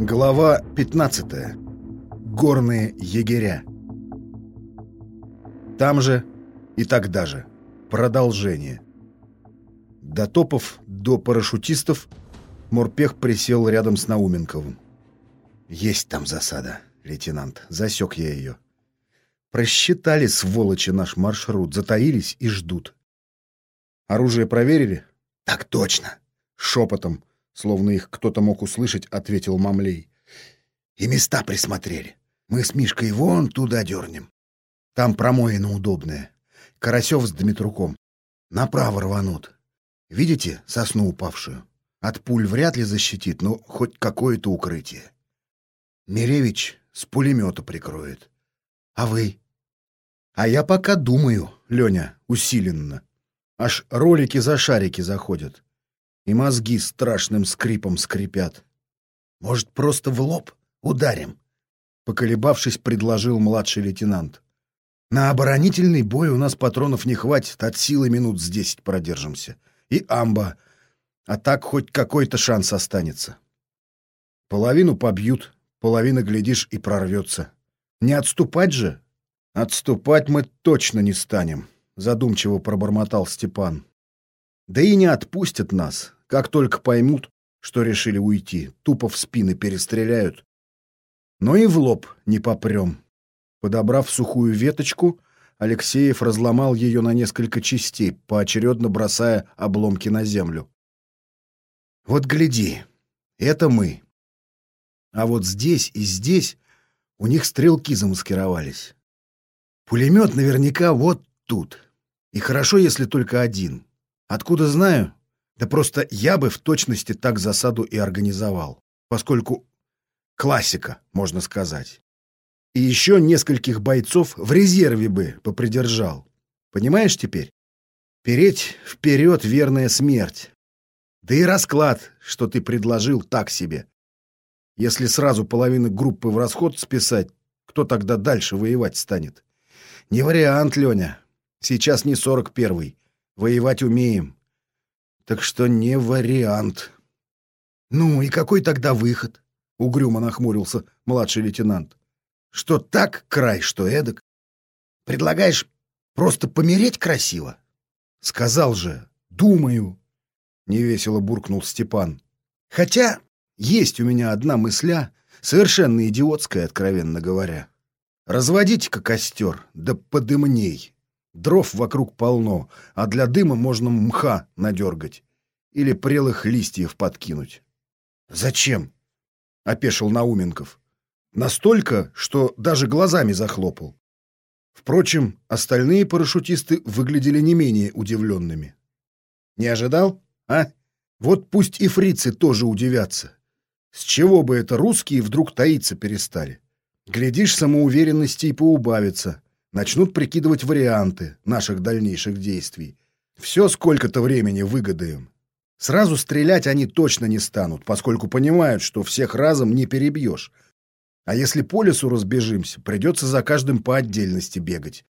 Глава 15. Горные егеря. Там же и тогда же. Продолжение. Дотопав до парашютистов, Морпех присел рядом с Науменковым. «Есть там засада, лейтенант. Засек я ее. Просчитали, сволочи, наш маршрут, затаились и ждут. Оружие проверили?» «Так точно!» Шепотом, словно их кто-то мог услышать, ответил Мамлей. «И места присмотрели. Мы с Мишкой вон туда дернем. Там промоина удобная. Карасев с Дмитруком. Направо рванут. Видите сосну упавшую? От пуль вряд ли защитит, но хоть какое-то укрытие. Миревич с пулемета прикроет. А вы? А я пока думаю, Леня, усиленно. Аж ролики за шарики заходят. И мозги страшным скрипом скрипят. Может, просто в лоб ударим? Поколебавшись, предложил младший лейтенант. На оборонительный бой у нас патронов не хватит, от силы минут с десять продержимся. И амба. А так хоть какой-то шанс останется. Половину побьют, половина, глядишь, и прорвется. Не отступать же? Отступать мы точно не станем, задумчиво пробормотал Степан. Да и не отпустят нас, как только поймут, что решили уйти. Тупо в спины перестреляют. Но и в лоб не попрем. Подобрав сухую веточку, Алексеев разломал ее на несколько частей, поочередно бросая обломки на землю. «Вот гляди, это мы. А вот здесь и здесь у них стрелки замаскировались. Пулемет наверняка вот тут. И хорошо, если только один. Откуда знаю? Да просто я бы в точности так засаду и организовал, поскольку классика, можно сказать и еще нескольких бойцов в резерве бы попридержал. Понимаешь теперь? Переть вперед — верная смерть. Да и расклад, что ты предложил, так себе. Если сразу половину группы в расход списать, кто тогда дальше воевать станет? Не вариант, Леня. Сейчас не сорок первый. Воевать умеем. Так что не вариант. Ну и какой тогда выход? Угрюмо нахмурился младший лейтенант. Что так край, что эдак. Предлагаешь просто помереть красиво? Сказал же, думаю. Невесело буркнул Степан. Хотя есть у меня одна мысля, совершенно идиотская, откровенно говоря. Разводите-ка костер, да подымней. Дров вокруг полно, а для дыма можно мха надергать или прелых листьев подкинуть. «Зачем?» — опешил Науменков. Настолько, что даже глазами захлопал. Впрочем, остальные парашютисты выглядели не менее удивленными. «Не ожидал, а? Вот пусть и фрицы тоже удивятся. С чего бы это русские вдруг таиться перестали? Глядишь, самоуверенности и поубавится. Начнут прикидывать варианты наших дальнейших действий. Все сколько-то времени выгодаем. Сразу стрелять они точно не станут, поскольку понимают, что всех разом не перебьешь — а если по лесу разбежимся, придется за каждым по отдельности бегать.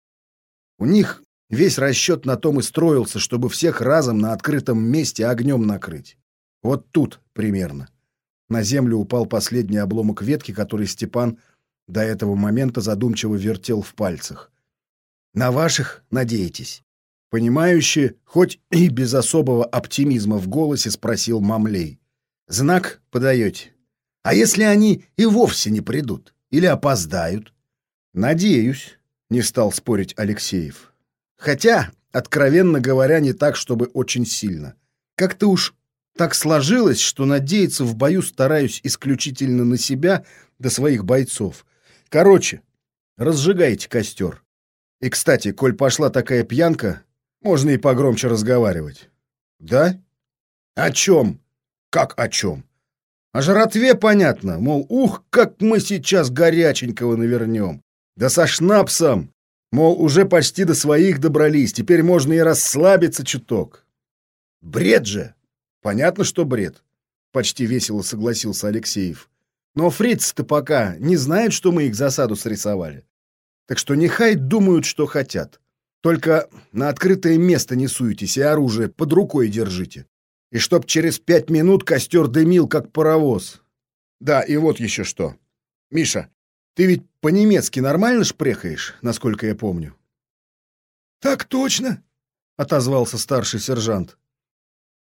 У них весь расчет на том и строился, чтобы всех разом на открытом месте огнем накрыть. Вот тут примерно. На землю упал последний обломок ветки, который Степан до этого момента задумчиво вертел в пальцах. «На ваших надеетесь?» Понимающе, хоть и без особого оптимизма в голосе, спросил Мамлей. «Знак подаете?» А если они и вовсе не придут? Или опоздают? Надеюсь, не стал спорить Алексеев. Хотя, откровенно говоря, не так, чтобы очень сильно. Как-то уж так сложилось, что надеяться в бою стараюсь исключительно на себя да своих бойцов. Короче, разжигайте костер. И, кстати, коль пошла такая пьянка, можно и погромче разговаривать. Да? О чем? Как о чем? О жратве понятно, мол, ух, как мы сейчас горяченького навернем. Да со шнапсом, мол, уже почти до своих добрались, теперь можно и расслабиться чуток. Бред же! Понятно, что бред. Почти весело согласился Алексеев. Но фриц-то пока не знает, что мы их засаду срисовали. Так что нехай думают, что хотят. Только на открытое место не суетесь и оружие под рукой держите и чтоб через пять минут костер дымил, как паровоз. Да, и вот еще что. Миша, ты ведь по-немецки нормально шпрехаешь, насколько я помню? Так точно, отозвался старший сержант.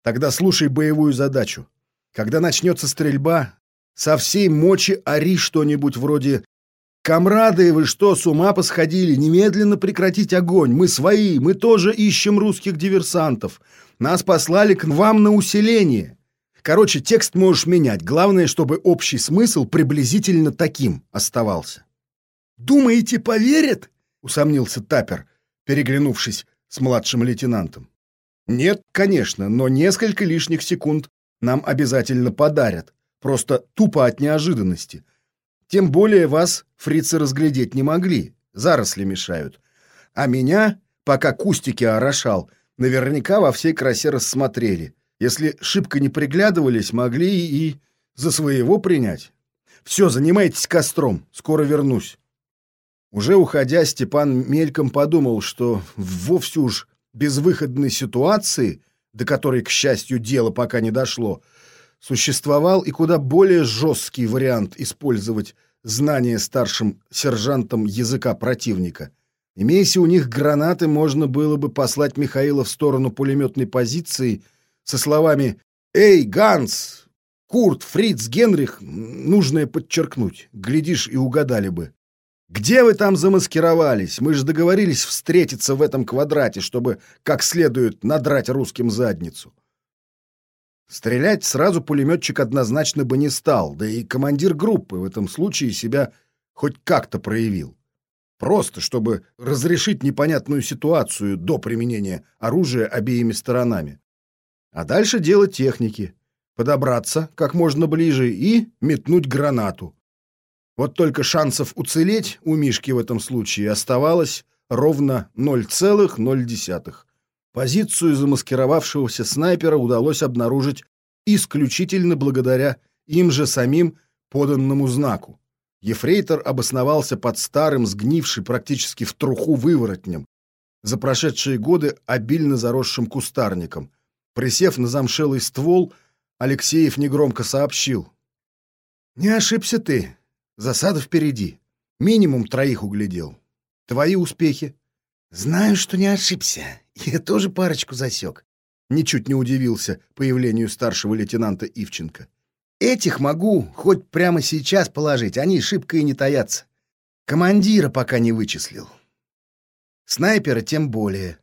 Тогда слушай боевую задачу. Когда начнется стрельба, со всей мочи ори что-нибудь вроде «Камрады, вы что, с ума посходили? Немедленно прекратить огонь! Мы свои, мы тоже ищем русских диверсантов. Нас послали к вам на усиление!» Короче, текст можешь менять. Главное, чтобы общий смысл приблизительно таким оставался. «Думаете, поверят?» — усомнился Тапер, переглянувшись с младшим лейтенантом. «Нет, конечно, но несколько лишних секунд нам обязательно подарят. Просто тупо от неожиданности. Тем более вас фрицы разглядеть не могли, заросли мешают. А меня, пока кустики орошал, наверняка во всей красе рассмотрели. Если шибко не приглядывались, могли и за своего принять. Все, занимайтесь костром, скоро вернусь. Уже уходя, Степан мельком подумал, что в вовсе уж безвыходной ситуации, до которой, к счастью, дело пока не дошло, существовал и куда более жесткий вариант использовать знание старшим сержантом языка противника. Имейся у них гранаты, можно было бы послать Михаила в сторону пулеметной позиции со словами «Эй, Ганс! Курт, Фриц, Генрих!» Нужное подчеркнуть. Глядишь, и угадали бы. «Где вы там замаскировались? Мы же договорились встретиться в этом квадрате, чтобы как следует надрать русским задницу». Стрелять сразу пулеметчик однозначно бы не стал, да и командир группы в этом случае себя хоть как-то проявил. Просто, чтобы разрешить непонятную ситуацию до применения оружия обеими сторонами. А дальше дело техники. Подобраться как можно ближе и метнуть гранату. Вот только шансов уцелеть у Мишки в этом случае оставалось ровно 0,0. Позицию замаскировавшегося снайпера удалось обнаружить исключительно благодаря им же самим поданному знаку. Ефрейтор обосновался под старым, сгнивший практически в труху выворотнем, за прошедшие годы обильно заросшим кустарником. Присев на замшелый ствол, Алексеев негромко сообщил. «Не ошибся ты. Засада впереди. Минимум троих углядел. Твои успехи?» «Знаю, что не ошибся. Я тоже парочку засек. Ничуть не удивился появлению старшего лейтенанта Ивченко. Этих могу хоть прямо сейчас положить, они шибко и не таятся. Командира пока не вычислил. Снайпера тем более.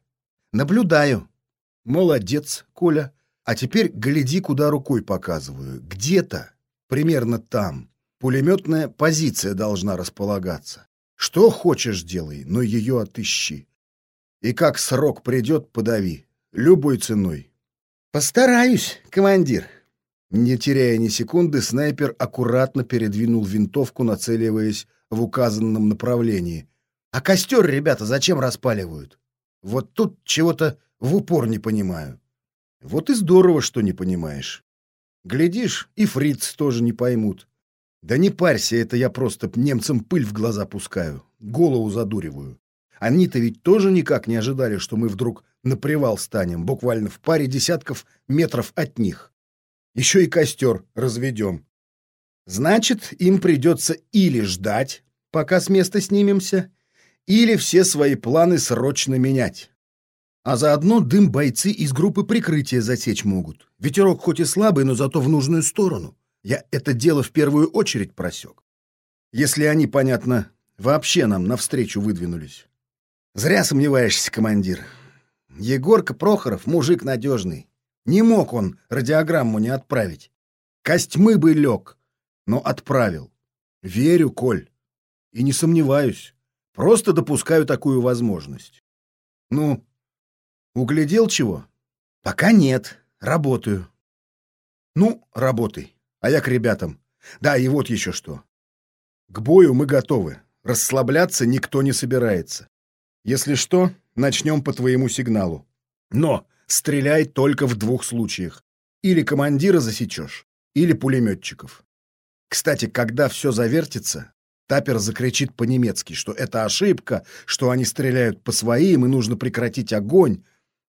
Наблюдаю. Молодец, Коля. А теперь гляди, куда рукой показываю. Где-то, примерно там, пулеметная позиция должна располагаться. Что хочешь делай, но ее отыщи. И как срок придет, подави. Любой ценой. Постараюсь, командир. Не теряя ни секунды, снайпер аккуратно передвинул винтовку, нацеливаясь в указанном направлении. А костер ребята зачем распаливают? Вот тут чего-то в упор не понимаю. Вот и здорово, что не понимаешь. Глядишь, и фриц тоже не поймут. Да не парься, это я просто немцам пыль в глаза пускаю, голову задуриваю. Они-то ведь тоже никак не ожидали, что мы вдруг на привал станем, буквально в паре десятков метров от них. Еще и костер разведем. Значит, им придется или ждать, пока с места снимемся, или все свои планы срочно менять. А заодно дым бойцы из группы прикрытия засечь могут. Ветерок хоть и слабый, но зато в нужную сторону. Я это дело в первую очередь просек. Если они, понятно, вообще нам навстречу выдвинулись. Зря сомневаешься, командир. Егорка Прохоров мужик надежный. Не мог он радиограмму не отправить. Костьмы бы лег, но отправил. Верю, Коль. И не сомневаюсь. Просто допускаю такую возможность. Ну, углядел чего? Пока нет. Работаю. Ну, работай. А я к ребятам. Да, и вот еще что. К бою мы готовы. Расслабляться никто не собирается. Если что, начнем по твоему сигналу. Но стреляй только в двух случаях. Или командира засечешь, или пулеметчиков. Кстати, когда все завертится, Тапер закричит по-немецки, что это ошибка, что они стреляют по своим и нужно прекратить огонь.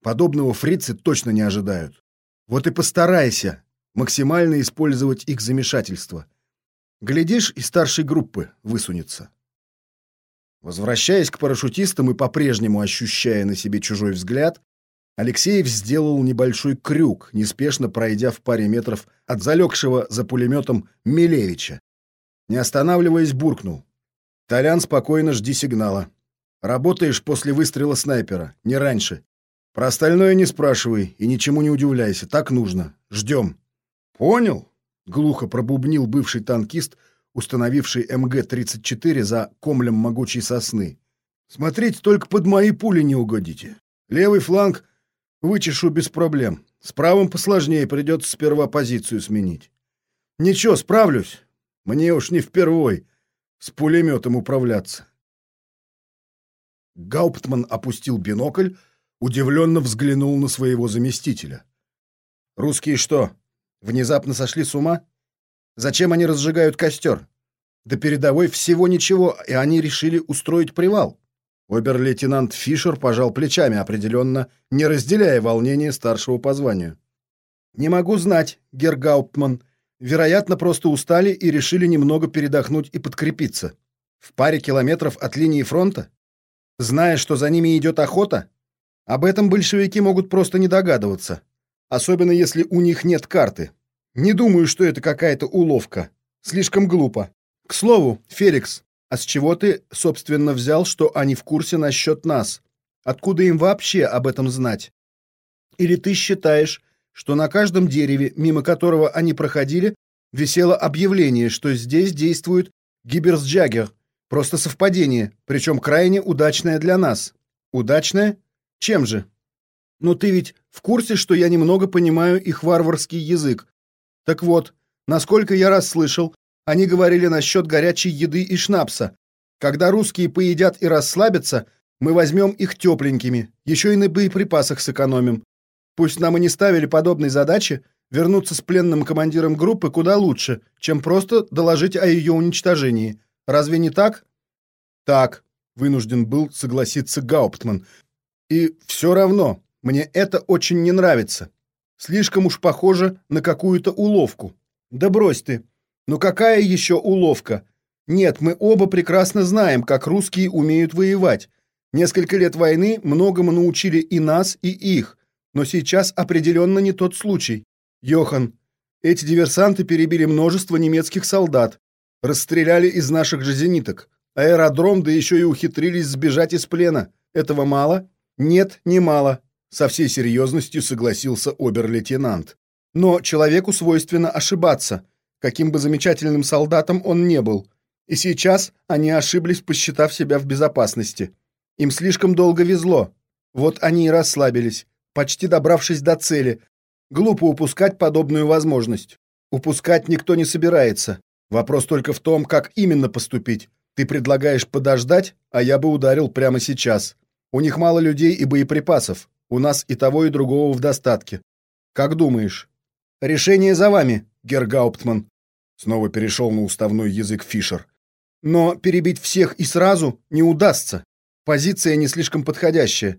Подобного фрицы точно не ожидают. Вот и постарайся максимально использовать их замешательство. Глядишь, и старшей группы высунется. Возвращаясь к парашютистам и по-прежнему ощущая на себе чужой взгляд, Алексеев сделал небольшой крюк, неспешно пройдя в паре метров от залегшего за пулеметом Милевича. Не останавливаясь, буркнул. «Толян, спокойно жди сигнала. Работаешь после выстрела снайпера, не раньше. Про остальное не спрашивай и ничему не удивляйся, так нужно. Ждем». «Понял?» — глухо пробубнил бывший танкист, установивший МГ-34 за комлем могучей сосны. «Смотрите, только под мои пули не угодите. Левый фланг вычешу без проблем. С правым посложнее, придется сперва позицию сменить. Ничего, справлюсь. Мне уж не впервой с пулеметом управляться». Гауптман опустил бинокль, удивленно взглянул на своего заместителя. «Русские что, внезапно сошли с ума?» Зачем они разжигают костер? До передовой всего ничего, и они решили устроить привал. Обер-лейтенант Фишер пожал плечами, определенно не разделяя волнения старшего по званию. «Не могу знать, Гергауптман. Вероятно, просто устали и решили немного передохнуть и подкрепиться. В паре километров от линии фронта? Зная, что за ними идет охота? Об этом большевики могут просто не догадываться. Особенно если у них нет карты. Не думаю, что это какая-то уловка. Слишком глупо. К слову, Феликс, а с чего ты, собственно, взял, что они в курсе насчет нас? Откуда им вообще об этом знать? Или ты считаешь, что на каждом дереве, мимо которого они проходили, висело объявление, что здесь действует Гиберсджаггер? Просто совпадение, причем крайне удачное для нас. Удачное? Чем же? Ну ты ведь в курсе, что я немного понимаю их варварский язык, так вот, насколько я раз слышал, они говорили насчет горячей еды и шнапса. Когда русские поедят и расслабятся, мы возьмем их тепленькими, еще и на боеприпасах сэкономим. Пусть нам и не ставили подобной задачи, вернуться с пленным командиром группы куда лучше, чем просто доложить о ее уничтожении. Разве не так? Так, вынужден был согласиться Гауптман. И все равно, мне это очень не нравится. Слишком уж похоже на какую-то уловку. Да брось ты. Ну какая еще уловка? Нет, мы оба прекрасно знаем, как русские умеют воевать. Несколько лет войны многому научили и нас, и их. Но сейчас определенно не тот случай. Йохан, эти диверсанты перебили множество немецких солдат, расстреляли из наших же зениток. Аэродром, да еще и ухитрились сбежать из плена. Этого мало? Нет, не мало. Со всей серьезностью согласился обер-лейтенант. Но человеку свойственно ошибаться, каким бы замечательным солдатом он не был. И сейчас они ошиблись, посчитав себя в безопасности. Им слишком долго везло. Вот они и расслабились, почти добравшись до цели. Глупо упускать подобную возможность. Упускать никто не собирается. Вопрос только в том, как именно поступить. Ты предлагаешь подождать, а я бы ударил прямо сейчас. У них мало людей и боеприпасов. У нас и того, и другого в достатке. Как думаешь? Решение за вами, Гергауптман. Снова перешел на уставной язык Фишер. Но перебить всех и сразу не удастся. Позиция не слишком подходящая.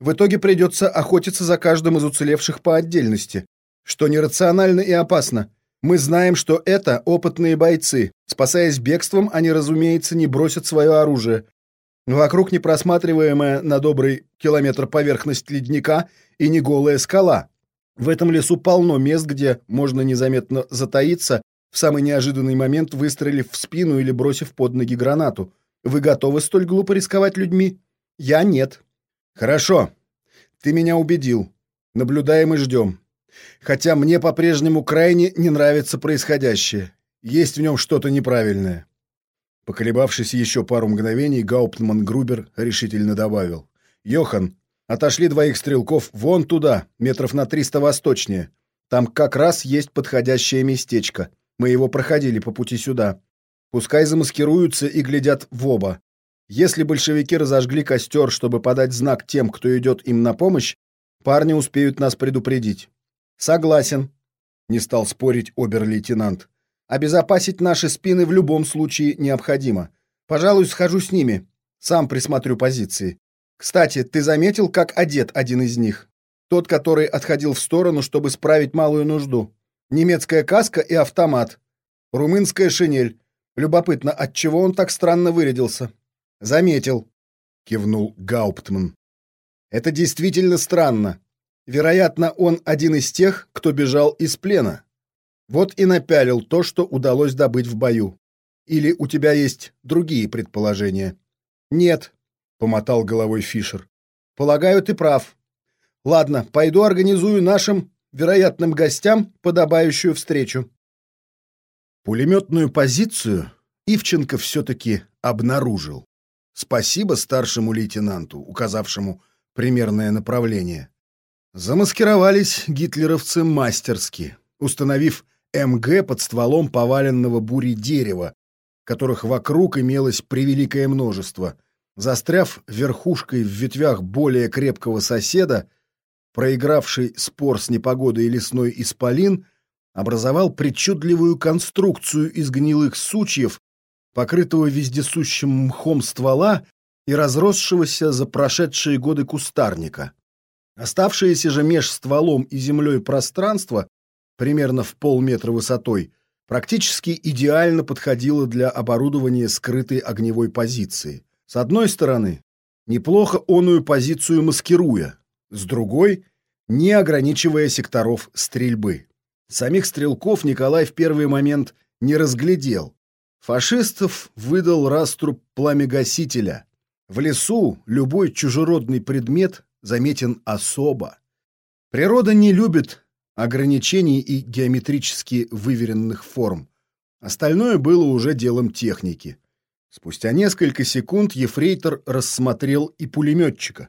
В итоге придется охотиться за каждым из уцелевших по отдельности, что нерационально и опасно. Мы знаем, что это опытные бойцы. Спасаясь бегством, они, разумеется, не бросят свое оружие. Вокруг непросматриваемая на добрый километр поверхность ледника и не голая скала. В этом лесу полно мест, где можно незаметно затаиться, в самый неожиданный момент выстрелив в спину или бросив под ноги гранату. Вы готовы столь глупо рисковать людьми? Я нет. Хорошо. Ты меня убедил. Наблюдаем и ждем. Хотя мне по-прежнему крайне не нравится происходящее. Есть в нем что-то неправильное. Поколебавшись еще пару мгновений, Гауптман Грубер решительно добавил. «Йохан, отошли двоих стрелков вон туда, метров на триста восточнее. Там как раз есть подходящее местечко. Мы его проходили по пути сюда. Пускай замаскируются и глядят в оба. Если большевики разожгли костер, чтобы подать знак тем, кто идет им на помощь, парни успеют нас предупредить». «Согласен», — не стал спорить обер-лейтенант. Обезопасить наши спины в любом случае необходимо. Пожалуй, схожу с ними. Сам присмотрю позиции. Кстати, ты заметил, как одет один из них? Тот, который отходил в сторону, чтобы справить малую нужду. Немецкая каска и автомат. Румынская шинель. Любопытно, отчего он так странно вырядился. Заметил, кивнул Гауптман. Это действительно странно. Вероятно, он один из тех, кто бежал из плена. Вот и напялил то, что удалось добыть в бою. Или у тебя есть другие предположения? Нет, помотал головой Фишер. Полагаю, ты прав. Ладно, пойду организую нашим вероятным гостям подобающую встречу. Пулеметную позицию Ивченко все-таки обнаружил. Спасибо старшему лейтенанту, указавшему примерное направление. Замаскировались гитлеровцы мастерски, установив МГ под стволом поваленного бури дерева, которых вокруг имелось превеликое множество. Застряв верхушкой в ветвях более крепкого соседа, проигравший спор с непогодой лесной исполин, образовал причудливую конструкцию из гнилых сучьев, покрытого вездесущим мхом ствола и разросшегося за прошедшие годы кустарника. Оставшееся же меж стволом и землей пространство, примерно в полметра высотой, практически идеально подходило для оборудования скрытой огневой позиции. С одной стороны, неплохо оную позицию маскируя, с другой — не ограничивая секторов стрельбы. Самих стрелков Николай в первый момент не разглядел. Фашистов выдал раструб пламегасителя. В лесу любой чужеродный предмет заметен особо. Природа не любит ограничений и геометрически выверенных форм. Остальное было уже делом техники. Спустя несколько секунд ефрейтор рассмотрел и пулеметчика.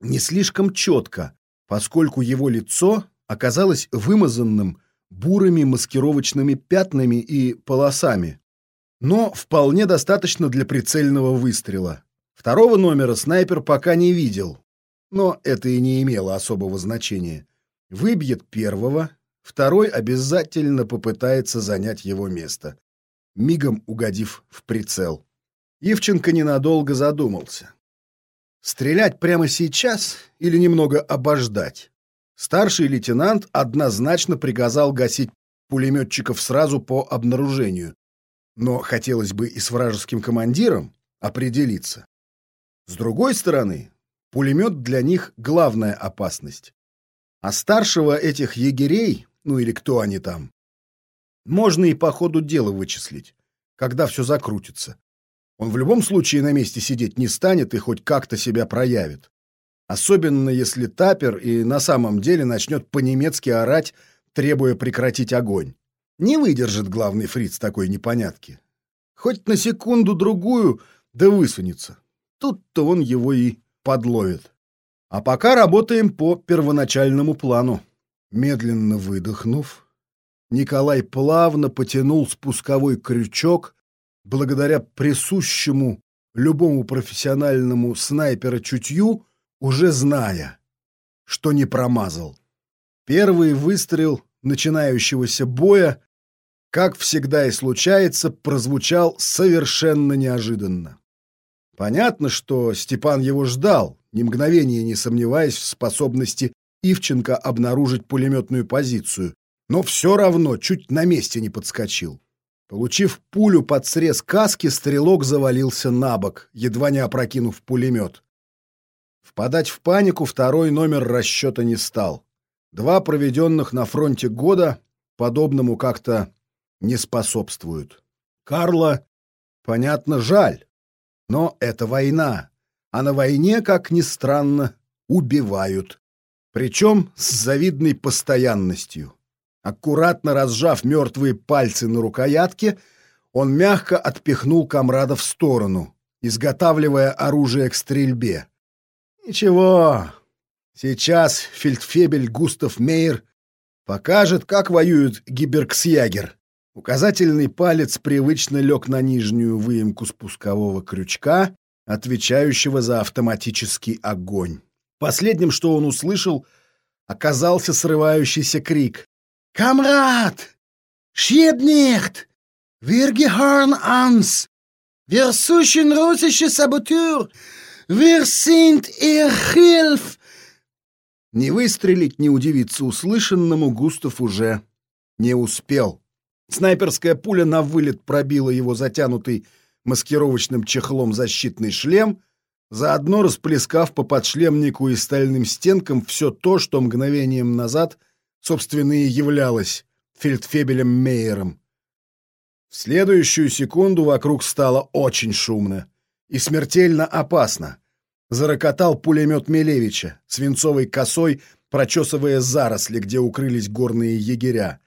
Не слишком четко, поскольку его лицо оказалось вымазанным бурыми маскировочными пятнами и полосами, но вполне достаточно для прицельного выстрела. Второго номера снайпер пока не видел, но это и не имело особого значения. Выбьет первого, второй обязательно попытается занять его место мигом угодив в прицел. Ивченко ненадолго задумался. Стрелять прямо сейчас или немного обождать? Старший лейтенант однозначно приказал гасить пулеметчиков сразу по обнаружению, но хотелось бы и с вражеским командиром определиться. С другой стороны, пулемет для них главная опасность. А старшего этих егерей, ну или кто они там, можно и по ходу дела вычислить, когда все закрутится. Он в любом случае на месте сидеть не станет и хоть как-то себя проявит. Особенно если Тапер и на самом деле начнет по-немецки орать, требуя прекратить огонь. Не выдержит главный фриц такой непонятки. Хоть на секунду-другую, да высунется. Тут-то он его и подловит. А пока работаем по первоначальному плану. Медленно выдохнув, Николай плавно потянул спусковой крючок, благодаря присущему любому профессиональному снайпера чутью, уже зная, что не промазал. Первый выстрел начинающегося боя, как всегда и случается, прозвучал совершенно неожиданно. Понятно, что Степан его ждал, ни мгновения не сомневаясь в способности Ивченко обнаружить пулеметную позицию, но все равно чуть на месте не подскочил. Получив пулю под срез каски, стрелок завалился на бок, едва не опрокинув пулемет. Впадать в панику второй номер расчета не стал. Два проведенных на фронте года подобному как-то не способствуют. Карла, понятно, жаль, но это война, а на войне, как ни странно, убивают. Причем с завидной постоянностью. Аккуратно разжав мертвые пальцы на рукоятке, он мягко отпихнул комрада в сторону, изготавливая оружие к стрельбе. Ничего, сейчас фельдфебель Густав Мейер покажет, как воюет гиберксягер. Указательный палец привычно лег на нижнюю выемку спускового крючка, отвечающего за автоматический огонь. Последним, что он услышал, оказался срывающийся крик. Камрад! Wir suchen russische Saboteur! Wir sind ihr Hilf! Не выстрелить, не удивиться услышанному Густав уже не успел. Снайперская пуля на вылет пробила его затянутый маскировочным чехлом защитный шлем, заодно расплескав по подшлемнику и стальным стенкам все то, что мгновением назад, собственно, и являлось фельдфебелем Мейером. В следующую секунду вокруг стало очень шумно и смертельно опасно. Зарокотал пулемет Милевича, свинцовой косой, прочесывая заросли, где укрылись горные егеря.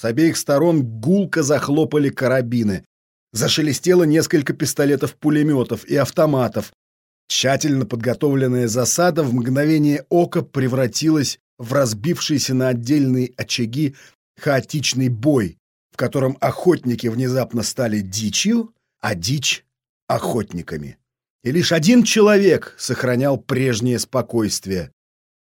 С обеих сторон гулко захлопали карабины. Зашелестело несколько пистолетов-пулеметов и автоматов. Тщательно подготовленная засада в мгновение ока превратилась в разбившийся на отдельные очаги хаотичный бой, в котором охотники внезапно стали дичью, а дичь — охотниками. И лишь один человек сохранял прежнее спокойствие,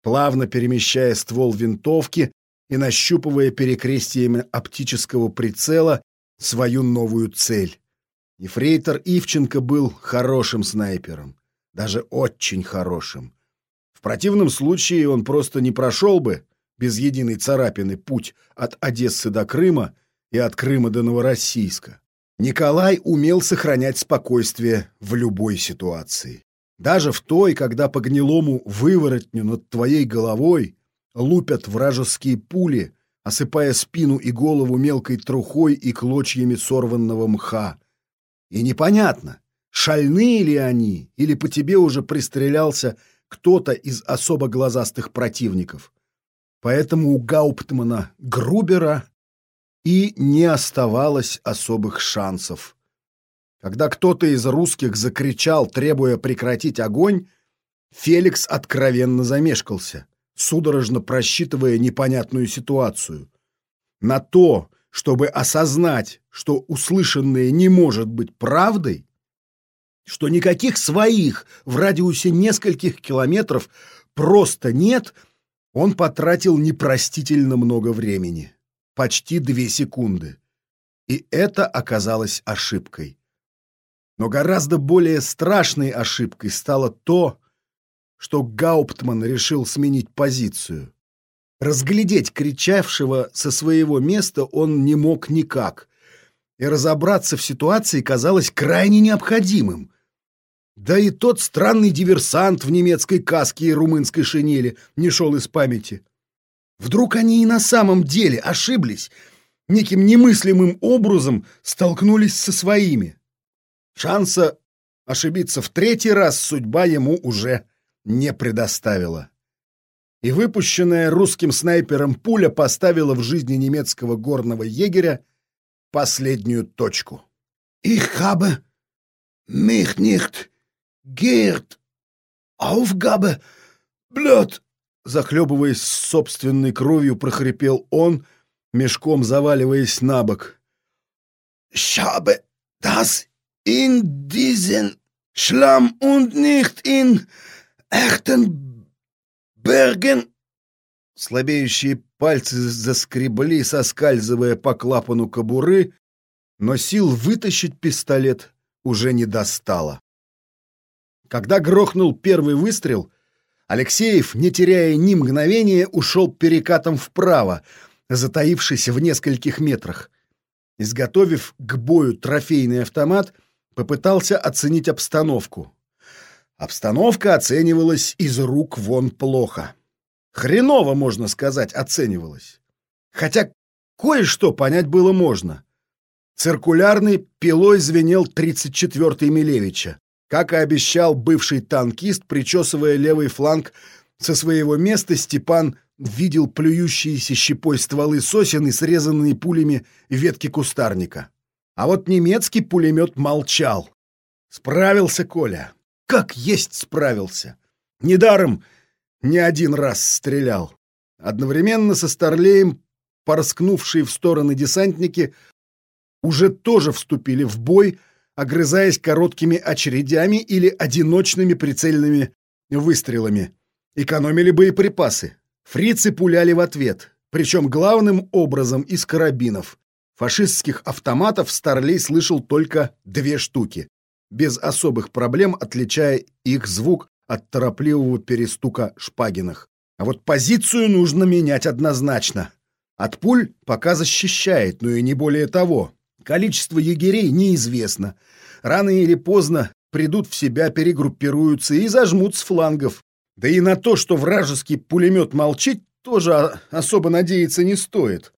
плавно перемещая ствол винтовки и нащупывая перекрестиями оптического прицела свою новую цель. Ефрейтор Ивченко был хорошим снайпером, даже очень хорошим. В противном случае он просто не прошел бы без единой царапины путь от Одессы до Крыма и от Крыма до Новороссийска. Николай умел сохранять спокойствие в любой ситуации. Даже в той, когда по гнилому выворотню над твоей головой лупят вражеские пули, осыпая спину и голову мелкой трухой и клочьями сорванного мха. И непонятно, шальные ли они, или по тебе уже пристрелялся кто-то из особо глазастых противников. Поэтому у Гауптмана Грубера и не оставалось особых шансов. Когда кто-то из русских закричал, требуя прекратить огонь, Феликс откровенно замешкался, судорожно просчитывая непонятную ситуацию. На то, чтобы осознать, что услышанное не может быть правдой, что никаких своих в радиусе нескольких километров просто нет, он потратил непростительно много времени почти две секунды. И это оказалось ошибкой. Но гораздо более страшной ошибкой стало то, что Гауптман решил сменить позицию. Разглядеть кричавшего со своего места он не мог никак, и разобраться в ситуации казалось крайне необходимым. Да и тот странный диверсант в немецкой каске и румынской шинели не шел из памяти. Вдруг они и на самом деле ошиблись, неким немыслимым образом столкнулись со своими. Шанса ошибиться в третий раз судьба ему уже не предоставила. И выпущенная русским снайпером пуля поставила в жизни немецкого горного егеря последнюю точку. «Ich habe mich nicht geirrt. Aufgabe blöd!» Захлебываясь собственной кровью, прохрипел он, мешком заваливаясь на бок. «Шабе das in diesen Schlamm und nicht in Bergen!» Слабеющие пальцы заскребли, соскальзывая по клапану кобуры, но сил вытащить пистолет уже не достало. Когда грохнул первый выстрел — Алексеев, не теряя ни мгновения, ушел перекатом вправо, затаившись в нескольких метрах. Изготовив к бою трофейный автомат, попытался оценить обстановку. Обстановка оценивалась из рук вон плохо. Хреново, можно сказать, оценивалась. Хотя кое-что понять было можно. Циркулярный пилой звенел 34-й Милевича. Как и обещал бывший танкист, причесывая левый фланг со своего места, Степан видел плюющиеся щепой стволы сосен и срезанные пулями ветки кустарника. А вот немецкий пулемет молчал. Справился Коля. Как есть справился. Недаром не один раз стрелял. Одновременно со Старлеем, порскнувшие в стороны десантники, уже тоже вступили в бой, огрызаясь короткими очередями или одиночными прицельными выстрелами. Экономили боеприпасы. Фрицы пуляли в ответ, причем главным образом из карабинов. Фашистских автоматов Старлей слышал только две штуки, без особых проблем отличая их звук от торопливого перестука шпагинах. А вот позицию нужно менять однозначно. От пуль пока защищает, но и не более того. Количество егерей неизвестно. Рано или поздно придут в себя, перегруппируются и зажмут с флангов. Да и на то, что вражеский пулемет молчит, тоже особо надеяться не стоит.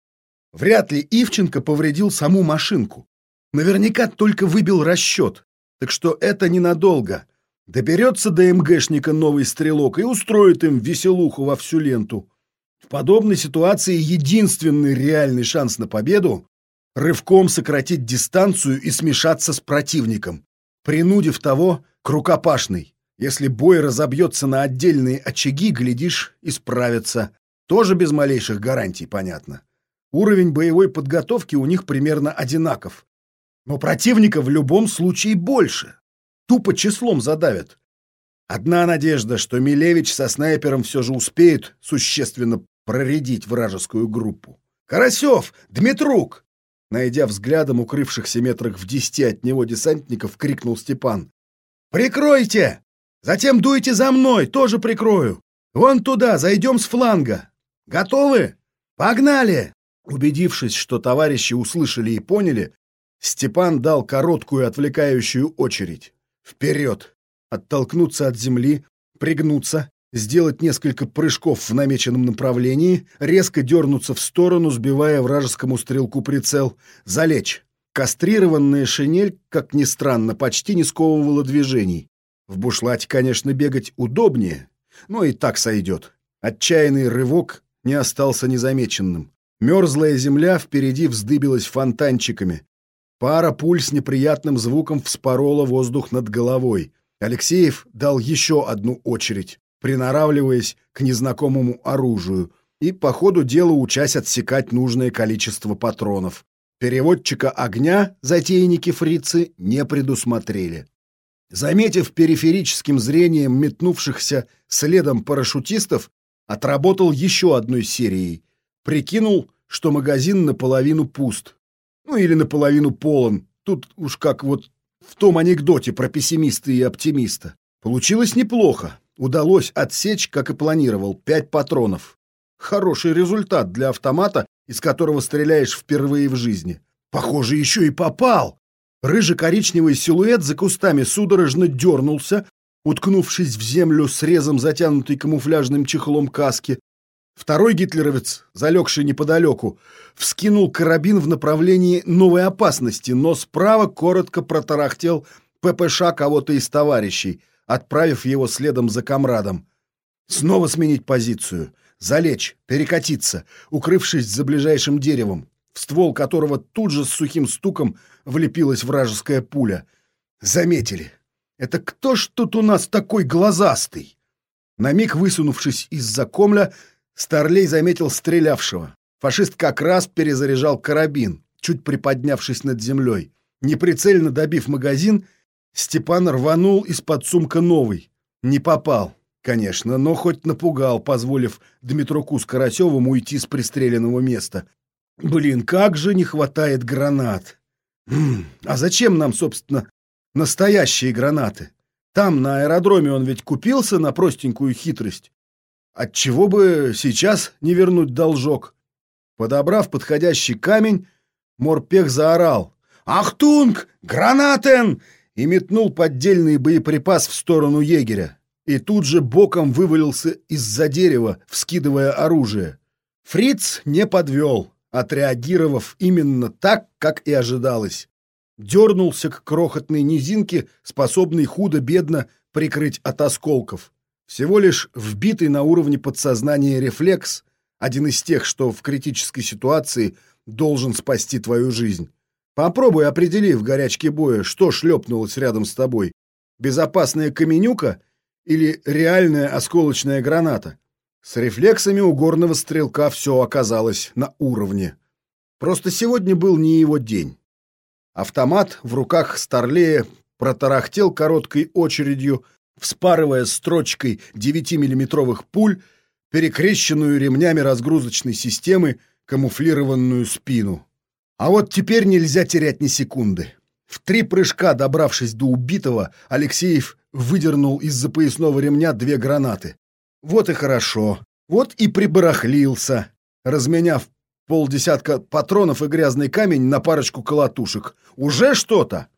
Вряд ли Ивченко повредил саму машинку. Наверняка только выбил расчет. Так что это ненадолго. Доберется до МГшника новый стрелок и устроит им веселуху во всю ленту. В подобной ситуации единственный реальный шанс на победу — рывком сократить дистанцию и смешаться с противником, принудив того к рукопашной. Если бой разобьется на отдельные очаги, глядишь, и справятся. Тоже без малейших гарантий, понятно. Уровень боевой подготовки у них примерно одинаков. Но противника в любом случае больше. Тупо числом задавят. Одна надежда, что Милевич со снайпером все же успеет существенно проредить вражескую группу. «Карасев! Дмитрук!» Найдя взглядом укрывшихся метрах в десяти от него десантников, крикнул Степан. «Прикройте! Затем дуйте за мной, тоже прикрою! Вон туда, зайдем с фланга! Готовы? Погнали!» Убедившись, что товарищи услышали и поняли, Степан дал короткую отвлекающую очередь. Вперед! Оттолкнуться от земли, пригнуться, сделать несколько прыжков в намеченном направлении, резко дернуться в сторону, сбивая вражескому стрелку прицел, залечь. Кастрированная шинель, как ни странно, почти не сковывала движений. В бушлате, конечно, бегать удобнее, но и так сойдет. Отчаянный рывок не остался незамеченным. Мерзлая земля впереди вздыбилась фонтанчиками. Пара пуль с неприятным звуком вспорола воздух над головой. Алексеев дал еще одну очередь, приноравливаясь к незнакомому оружию, и по ходу дела учась отсекать нужное количество патронов. Переводчика огня затейники-фрицы не предусмотрели. Заметив периферическим зрением метнувшихся следом парашютистов, отработал еще одной серией. Прикинул, что магазин наполовину пуст. Ну или наполовину полон. Тут уж как вот в том анекдоте про пессимиста и оптимиста. Получилось неплохо. Удалось отсечь, как и планировал, пять патронов. Хороший результат для автомата, из которого стреляешь впервые в жизни. Похоже, еще и попал. Рыже-коричневый силуэт за кустами судорожно дернулся, уткнувшись в землю срезом затянутой камуфляжным чехлом каски, Второй гитлеровец, залегший неподалеку, вскинул карабин в направлении новой опасности, но справа коротко протарахтел ППШ кого-то из товарищей, отправив его следом за комрадом. Снова сменить позицию, залечь, перекатиться, укрывшись за ближайшим деревом, в ствол которого тут же с сухим стуком влепилась вражеская пуля. Заметили. Это кто ж тут у нас такой глазастый? На миг высунувшись из-за комля, Старлей заметил стрелявшего. Фашист как раз перезаряжал карабин, чуть приподнявшись над землей. Неприцельно добив магазин, Степан рванул из-под сумка новый. Не попал, конечно, но хоть напугал, позволив Дмитруку с Карасевым уйти с пристреленного места. Блин, как же не хватает гранат. А зачем нам, собственно, настоящие гранаты? Там, на аэродроме, он ведь купился на простенькую хитрость. Отчего бы сейчас не вернуть должок? Подобрав подходящий камень, Морпех заорал «Achtung! Granaten!» и метнул поддельный боеприпас в сторону егеря. И тут же боком вывалился из-за дерева, вскидывая оружие. Фриц не подвел, отреагировав именно так, как и ожидалось. Дернулся к крохотной низинке, способной худо-бедно прикрыть от осколков. Всего лишь вбитый на уровне подсознания рефлекс, один из тех, что в критической ситуации должен спасти твою жизнь. Попробуй определи в горячке боя, что шлепнулось рядом с тобой. Безопасная каменюка или реальная осколочная граната? С рефлексами у горного стрелка все оказалось на уровне. Просто сегодня был не его день. Автомат в руках Старлея протарахтел короткой очередью, вспарывая строчкой 9-миллиметровых пуль перекрещенную ремнями разгрузочной системы камуфлированную спину. А вот теперь нельзя терять ни секунды. В три прыжка, добравшись до убитого, Алексеев выдернул из-за поясного ремня две гранаты. Вот и хорошо. Вот и прибарахлился. Разменяв полдесятка патронов и грязный камень на парочку колотушек. Уже что-то.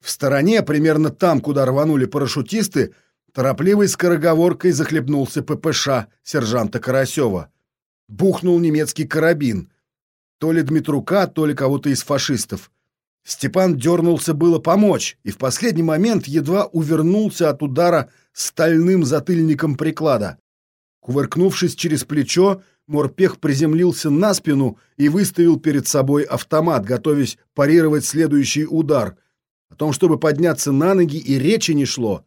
В стороне, примерно там, куда рванули парашютисты, торопливой скороговоркой захлебнулся ППШ сержанта Карасева. Бухнул немецкий карабин. То ли Дмитрука, то ли кого-то из фашистов. Степан дернулся было помочь, и в последний момент едва увернулся от удара стальным затыльником приклада. Кувыркнувшись через плечо, Морпех приземлился на спину и выставил перед собой автомат, готовясь парировать следующий удар. О том, чтобы подняться на ноги, и речи не шло.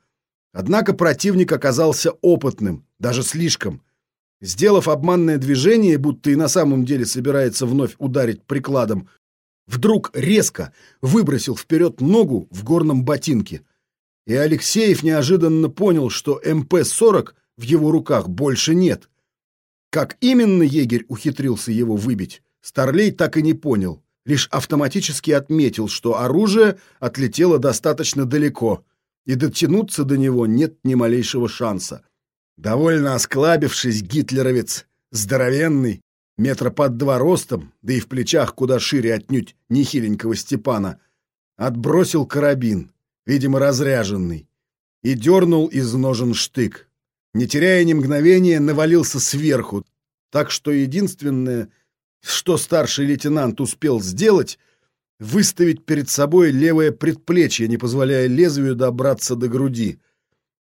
Однако противник оказался опытным, даже слишком. Сделав обманное движение, будто и на самом деле собирается вновь ударить прикладом, вдруг резко выбросил вперед ногу в горном ботинке. И Алексеев неожиданно понял, что МП-40 в его руках больше нет. Как именно егерь ухитрился его выбить, Старлей так и не понял, лишь автоматически отметил, что оружие отлетело достаточно далеко, и дотянуться до него нет ни малейшего шанса. Довольно осклабившись, гитлеровец, здоровенный, метра под два ростом, да и в плечах куда шире отнюдь нехиленького Степана, отбросил карабин, видимо, разряженный, и дернул из ножен штык. Не теряя ни мгновения, навалился сверху, так что единственное, что старший лейтенант успел сделать, выставить перед собой левое предплечье, не позволяя лезвию добраться до груди.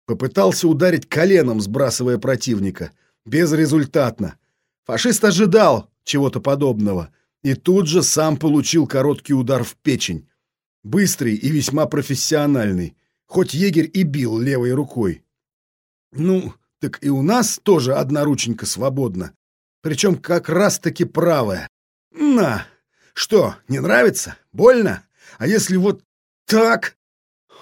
Попытался ударить коленом, сбрасывая противника. Безрезультатно. Фашист ожидал чего-то подобного и тут же сам получил короткий удар в печень. Быстрый и весьма профессиональный, хоть егерь и бил левой рукой. Ну, так и у нас тоже одна рученька свободна. Причем как раз-таки правая. На! Что, не нравится? Больно? А если вот так?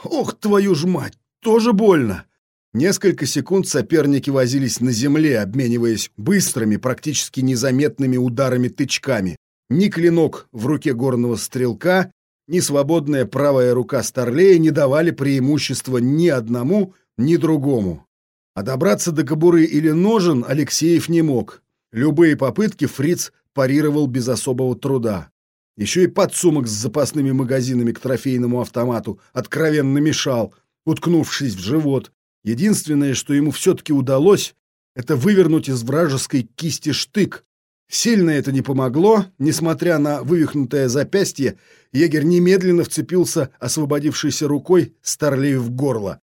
Ох, твою ж мать, тоже больно. Несколько секунд соперники возились на земле, обмениваясь быстрыми, практически незаметными ударами-тычками. Ни клинок в руке горного стрелка, ни свободная правая рука Старлея не давали преимущества ни одному, ни другому. А добраться до кобуры или ножен Алексеев не мог. Любые попытки Фриц парировал без особого труда. Еще и подсумок с запасными магазинами к трофейному автомату откровенно мешал, уткнувшись в живот, Единственное, что ему все-таки удалось, это вывернуть из вражеской кисти штык. Сильно это не помогло, несмотря на вывихнутое запястье, егерь немедленно вцепился освободившейся рукой Старлею в горло.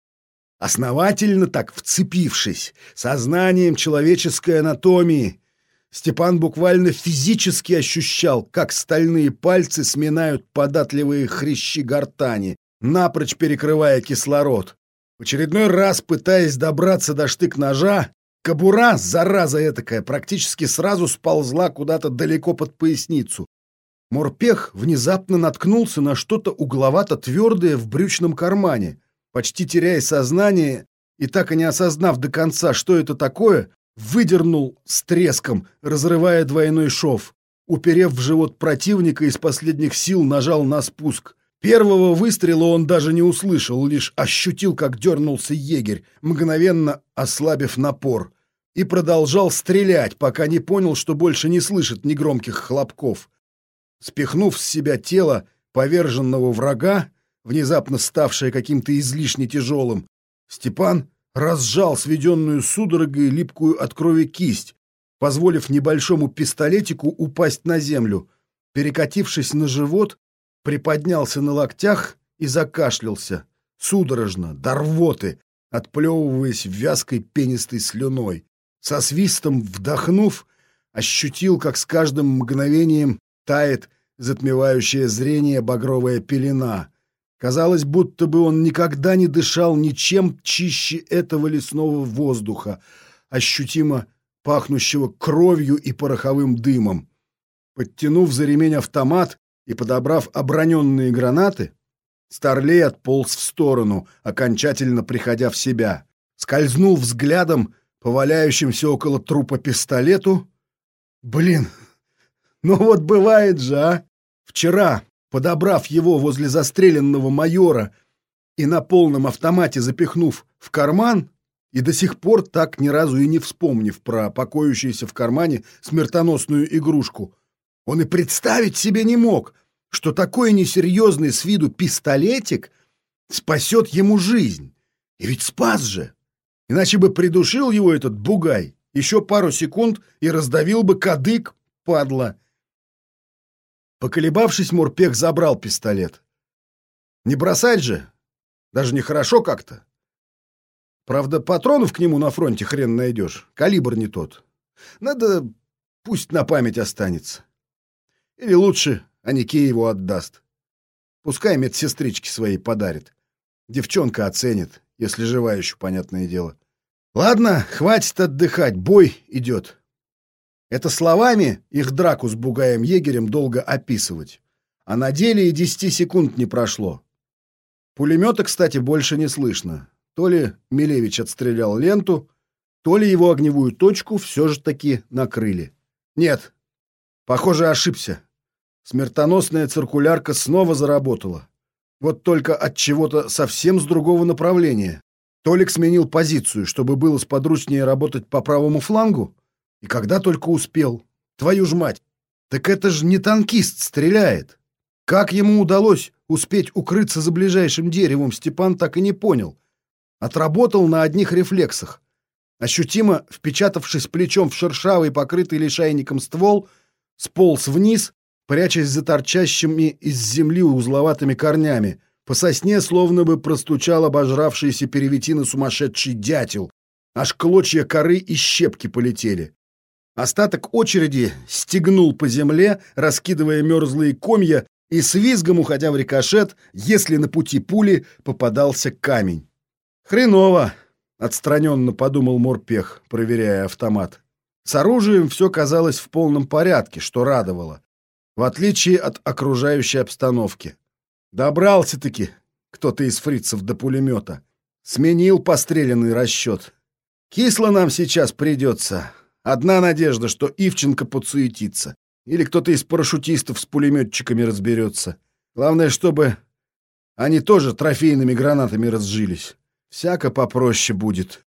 Основательно так вцепившись, сознанием человеческой анатомии, Степан буквально физически ощущал, как стальные пальцы сминают податливые хрящи гортани, напрочь перекрывая кислород. В очередной раз, пытаясь добраться до штык-ножа, кобура, зараза этакая, практически сразу сползла куда-то далеко под поясницу. Морпех внезапно наткнулся на что-то угловато-твердое в брючном кармане. Почти теряя сознание и так и не осознав до конца, что это такое, выдернул с треском, разрывая двойной шов. Уперев в живот противника, из последних сил нажал на спуск. Первого выстрела он даже не услышал, лишь ощутил, как дернулся егерь, мгновенно ослабив напор, и продолжал стрелять, пока не понял, что больше не слышит негромких хлопков. Спихнув с себя тело поверженного врага, внезапно ставшее каким-то излишне тяжелым, Степан разжал сведенную судорогой липкую от крови кисть, позволив небольшому пистолетику упасть на землю. Перекатившись на живот, приподнялся на локтях и закашлялся, судорожно, до рвоты, отплевываясь вязкой пенистой слюной. Со свистом вдохнув, ощутил, как с каждым мгновением тает затмевающее зрение багровая пелена. Казалось, будто бы он никогда не дышал ничем чище этого лесного воздуха, ощутимо пахнущего кровью и пороховым дымом. Подтянув за ремень автомат, и, подобрав оброненные гранаты, Старлей отполз в сторону, окончательно приходя в себя. Скользнул взглядом по валяющимся около трупа пистолету. Блин, ну вот бывает же, а! Вчера, подобрав его возле застреленного майора и на полном автомате запихнув в карман, и до сих пор так ни разу и не вспомнив про покоящуюся в кармане смертоносную игрушку — Он и представить себе не мог, что такой несерьезный с виду пистолетик спасет ему жизнь. И ведь спас же. Иначе бы придушил его этот бугай еще пару секунд и раздавил бы кадык, падла. Поколебавшись, Мурпех забрал пистолет. Не бросать же. Даже нехорошо как-то. Правда, патронов к нему на фронте хрен найдешь. Калибр не тот. Надо... Пусть на память останется. Или лучше Анике его отдаст. Пускай медсестрички своей подарит. Девчонка оценит, если жива еще, понятное дело. Ладно, хватит отдыхать, бой идет. Это словами их драку с бугаем-егерем долго описывать. А на деле и десяти секунд не прошло. Пулемета, кстати, больше не слышно. То ли Милевич отстрелял ленту, то ли его огневую точку все же таки накрыли. Нет, похоже, ошибся. Смертоносная циркулярка снова заработала. Вот только от чего-то совсем с другого направления. Толик сменил позицию, чтобы было сподручнее работать по правому флангу, и когда только успел. Твою ж мать! Так это же не танкист стреляет. Как ему удалось успеть укрыться за ближайшим деревом, Степан так и не понял. Отработал на одних рефлексах. Ощутимо впечатавшись плечом в шершавый, покрытый лишайником ствол, сполз вниз, прячась за торчащими из земли узловатыми корнями. По сосне словно бы простучал обожравшийся переветины сумасшедший дятел. Аж клочья коры и щепки полетели. Остаток очереди стегнул по земле, раскидывая мерзлые комья, и с визгом, уходя в рикошет, если на пути пули попадался камень. «Хреново!» — отстраненно подумал Морпех, проверяя автомат. С оружием все казалось в полном порядке, что радовало, в отличие от окружающей обстановки. Добрался-таки кто-то из фрицев до пулемета. Сменил постреленный расчет. Кисло нам сейчас придется, Одна надежда, что Ивченко подсуетится. Или кто-то из парашютистов с пулеметчиками разберется. Главное, чтобы они тоже трофейными гранатами разжились. Всяко попроще будет.